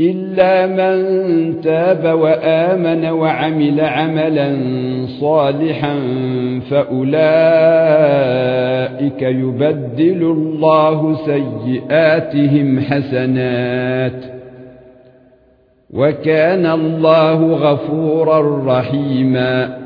إلا من تاب وآمن وعمل عملا صالحا فأولئك يبدل الله سيئاتهم حسنات. وكان الله غفورا رحيما.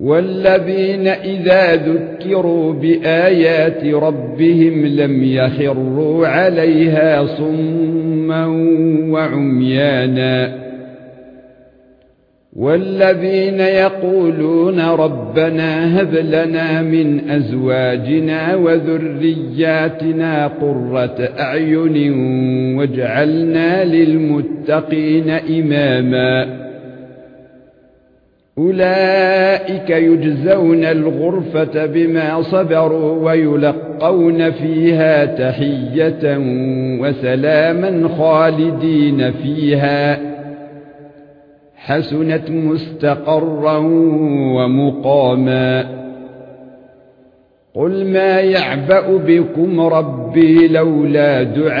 والذين إذا ذكروا بآيات ربهم لم يخروا عليها صما وعميانا والذين يقولون ربنا هب لنا من أزواجنا وذرياتنا قرة أعين واجعلنا للمتقين إماما أولئك يجزون الغرفة بما صبروا ويلقون فيها تحية وسلاما خالدين فيها. حسنت مستقرا ومقاما. قل ما يعبأ بكم ربي لولا دعاؤكم